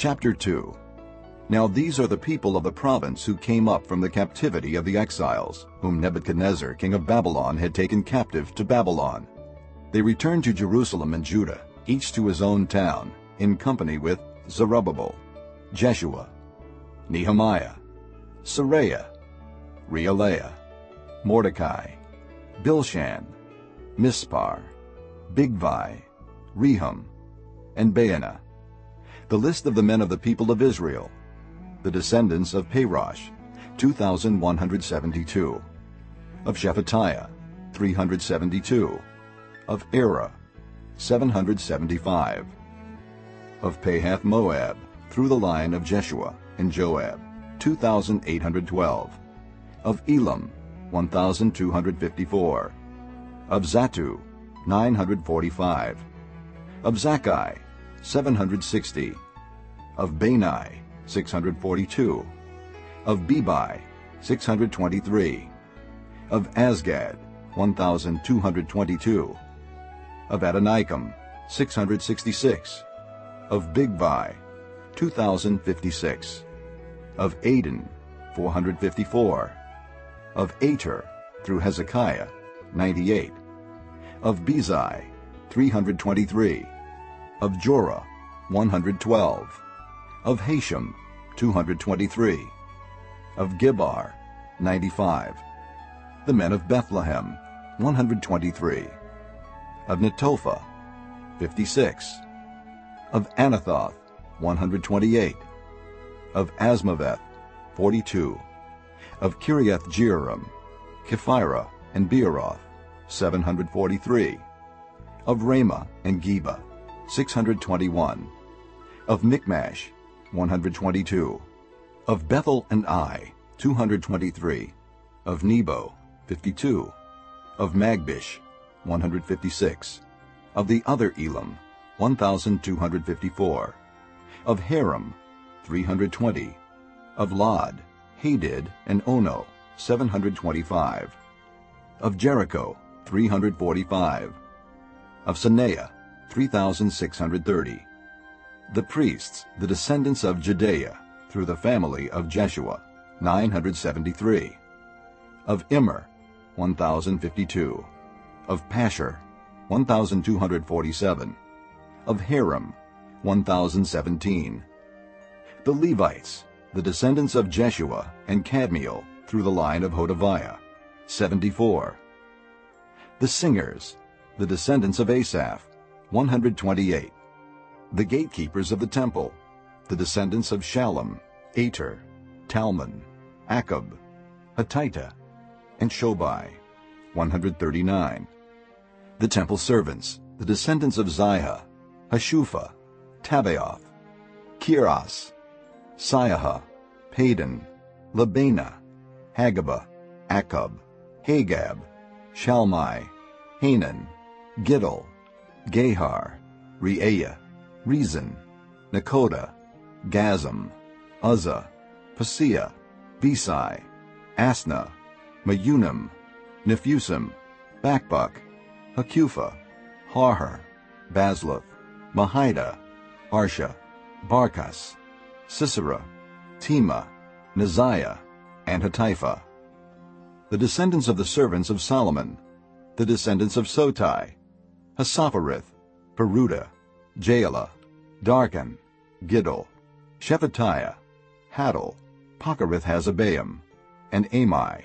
Chapter 2 Now these are the people of the province who came up from the captivity of the exiles, whom Nebuchadnezzar king of Babylon had taken captive to Babylon. They returned to Jerusalem and Judah, each to his own town, in company with Zerubbabel, Jeshua, Nehemiah, Seraiah, Reelaiah, Mordecai, Bilshan, Mispar, Bigvai, Rehum, and Baanah. The list of the men of the people of Israel, the descendants of Parosh, 2,172. Of Shephatiah, 372. Of Arah, 775. Of Pahath Moab, through the line of Jeshua and Joab, 2,812. Of Elam, 1,254. Of Zattu, 945. Of Zakkai, 760. Of Bani, 642. Of Bebai, 623. Of Azgad, 1,222. Of Adonikam, 666. Of Bigvai, 2,056. Of Adin, 454. Of Ater, through Hezekiah, 98. Of Bezai, 323. Of Jorah, 112. Of Hashum, 223. Of Gibbar, 95. The men of Bethlehem, 123. Of Netophah, 56. Of Anathoth, 128. Of Azmaveth, 42. Of Kiriath Jearim, Kephirah, and Beeroth, 743. Of Ramah and Geba, 621. Of Michmash, 122. Of Bethel and Ai, 223. Of Nebo, 52. Of Magbish, 156. Of the other Elam, 1,254. Of Harim, 320. Of Lod, Hadid, and Ono, 725. Of Jericho, 345. Of Senaah, 3,630. The priests, the descendants of Jedaiah, through the family of Jeshua, 973. Of Immer, 1,052. Of Pashhur, 1,247. Of Harim, 1,017. The Levites, the descendants of Jeshua and Kadmiel, through the line of Hodaviah, 74. The singers, the descendants of Asaph, 128. The gatekeepers of the temple, the descendants of Shallum, Ater, Talmon, Akkub, Hatita, and Shobai, 139. The temple servants, the descendants of Ziha, Hasupha, Tabbaoth, Keros, Siaha, Padon, Lebanah, Hagabah, Akkub, Hagab, Shalmai, Hanan, Giddel, Gahar, Reaiah, Rezin, Nekoda, Gazzam, Uzzah, Paseah, Besai, Asnah, Meunim, Nephusim, Bakbuk, Hakupha, Harhur, Bazluth, Mehida, Harsha, Barkos, Sisera, Temah, Neziah, and Hatipha. The descendants of the servants of Solomon, the descendants of Sotai, Hassophereth, Peruda, Jaala, Darkon, Giddel, Shephatiah, Hattil, Pokereth Hazzebaim, and Amai.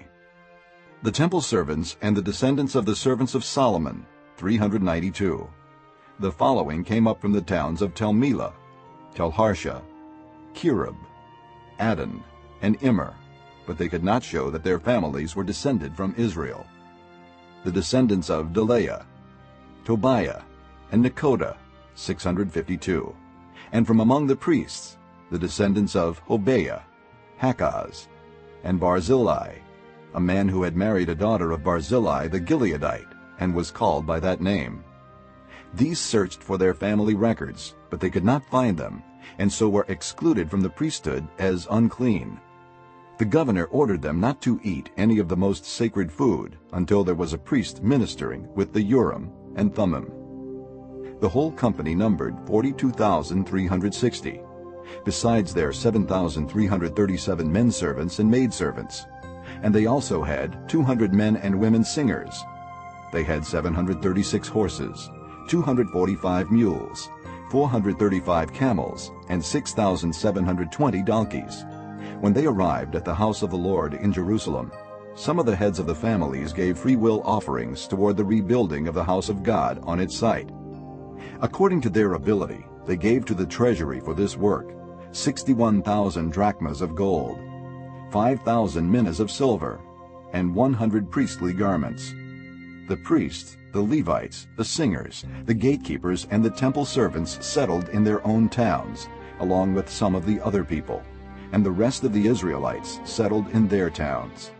The temple servants and the descendants of the servants of Solomon, 392. The following came up from the towns of Tel Melah, Telharsha, Kerub, Addon, and Immer, but they could not show that their families were descended from Israel. The descendants of Delaiah, Tobiah, and Nekoda, 652. And from among the priests, the descendants of Hobaiah, Hakkoz, and Barzillai, a man who had married a daughter of Barzillai the Gileadite, and was called by that name. These searched for their family records, but they could not find them, and so were excluded from the priesthood as unclean. The governor ordered them not to eat any of the most sacred food until there was a priest ministering with the Urim and Thummim. The whole company numbered 42,360. besides their 7,337 men servants and maidservants. And they also had 200 men and women singers. They had 736 horses, 245 mules, 435 camels, and 6,720 donkeys. When they arrived at the house of the Lord in Jerusalem, some of the heads of the families gave free will offerings toward the rebuilding of the house of God on its site. According to their ability, they gave to the treasury for this work 61,000 drachmas of gold, 5,000 minas of silver, and 100 priestly garments. The priests, the Levites, the singers, the gatekeepers, and the temple servants settled in their own towns, along with some of the other people, and the rest of the Israelites settled in their towns.